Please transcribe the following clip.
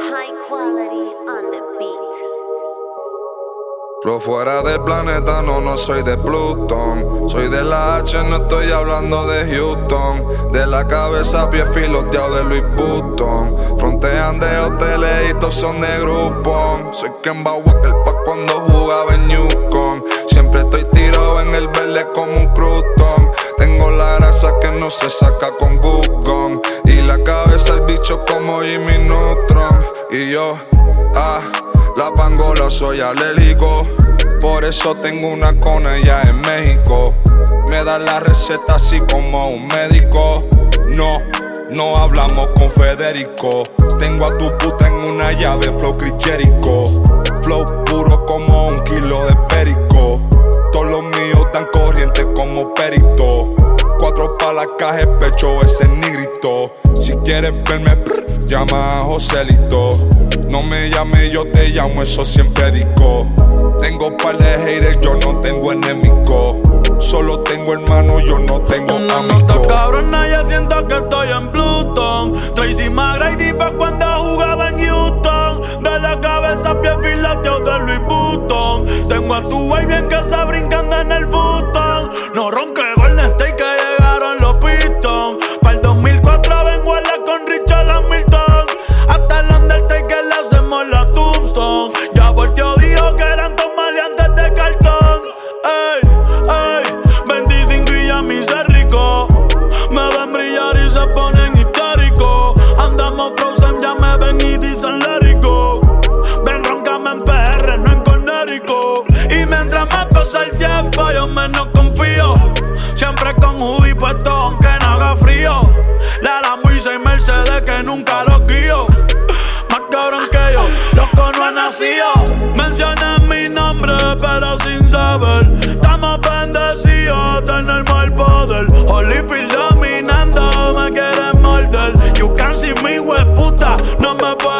High fuera del planeta, no, no soy de Plutón. Soy de la H, no estoy hablando de Houston. De la cabeza pie filoteado de Louis Vuitton. Frontean de hoteles y todos son de Groupon. Soy Kemba Walker pa' cuando jugaba en Yukon. Siempre estoy tirado en el verde como un crouton. Tengo la grasa que no se saca con Google. La pangola soy alérgico. Por eso tengo una con ella en México. Me da la receta así como un médico. No, no hablamos con Federico. Tengo a tu puta en una llave, flow Jericho. Flow puro como un kilo de perico. Todos los míos tan corrientes como perito. Cuatro pa' la caja, el pecho ese nigrito. Si quieres verme, llama a Joselito. No me llames, yo te llamo, eso siempre digo. Tengo par de haters, yo no tengo enemigo. Solo tengo hermano, yo no tengo Una nota amigo. cabrona, ya siento que estoy en Pluton. Tracy McGrady pa' cuando jugaba en Houston. De la cabeza a pie filateo de Louis Vuitton. Tengo a tu baby en casa brincando en el yo menos confío. Siempre con hoodie puesto, aunque no haga frío. La Lamborghini y Mercedes que nunca los guío. Más cabrón que yo, loco no ha nacido. Mencionan mi nombre, pero sin saber. Estamos bendecidos, tenemos el poder. Holyfield dominando, me quieren morder. You can see me, we hueputa, no me puedo